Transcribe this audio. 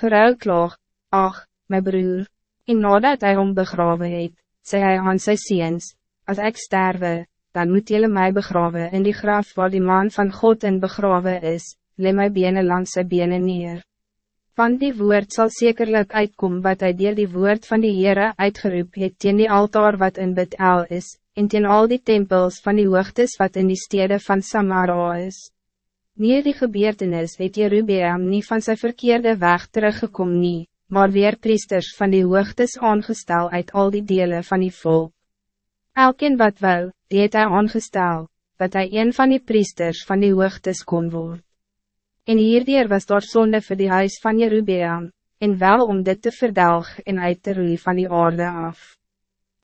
geruilklaag, ach, mijn broer, en nadat hij om begraven het, zei hij aan sy seens, als ik sterwe, dan moet jullie mij begraven in die graf waar die man van God in begraven is, le my bene langs sy bene neer. Van die woord zal zekerlijk uitkomen wat hij deel die woord van die Heere uitgeroep het teen die altaar wat in Bethel is, en teen al die tempels van die hoogtes wat in die steden van Samara is. Neer die gebeurtenis het Jerubeam niet van zijn verkeerde weg teruggekomen nie, maar weer priesters van die hoogtes aangestel uit al die delen van die volk. Elkeen wat wou, die het hy aangestel, dat hij een van die priesters van die hoogtes kon worden. En hierdier was daar zonde voor die huis van Jerubeam, en wel om dit te verdelg en uit te roei van die aarde af.